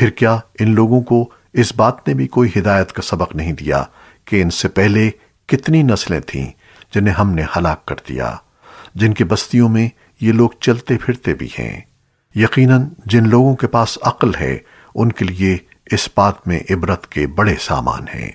پھر کیا ان لوگوں کو اس بات نے بھی کوئی ہدایت کا سبق نہیں دیا کہ ان سے پہلے کتنی نسلیں تھیں جنہیں ہم نے ہلاک کر دیا، جن کی بستیوں میں یہ لوگ چلتے پھرتے بھی ہیں۔ یقیناً جن لوگوں کے پاس عقل ہے، ان کے لیے اس بات میں عبرت کے بڑے سامان ہیں۔